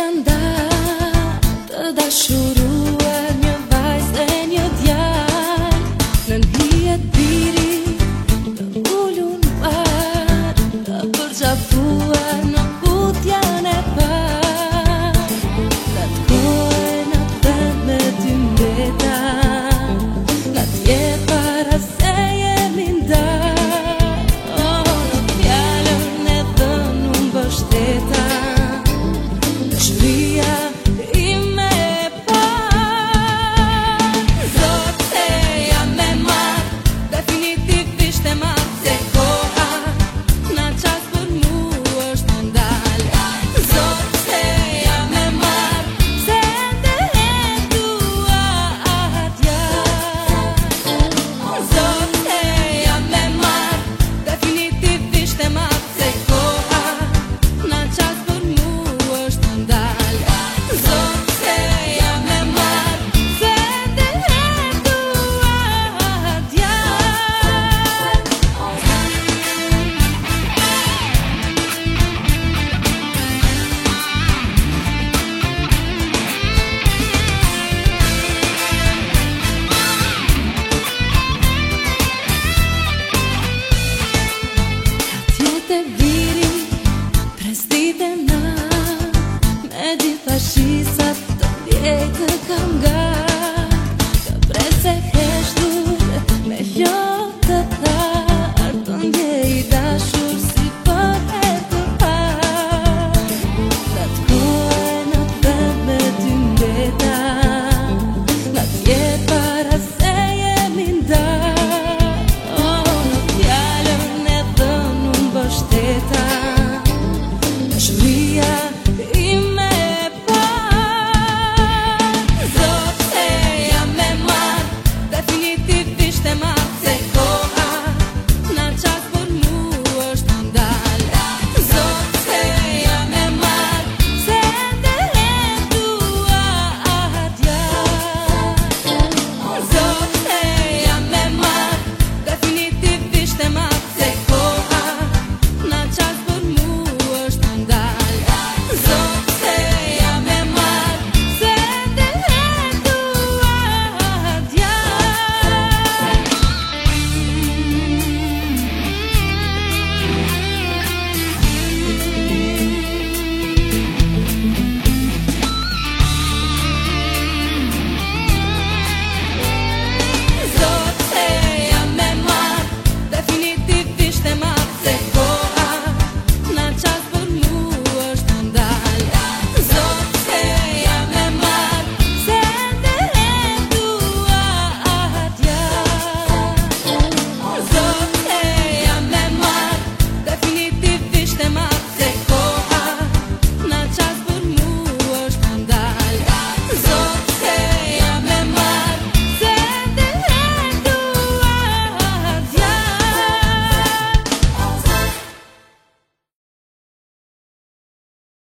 Në të të nda, të dashuruar një bajs dhe një djarë Në një të piri, të ullu në parë Në përgjafuar në put janë e parë Në të kohë e në përme t'y meta Julia.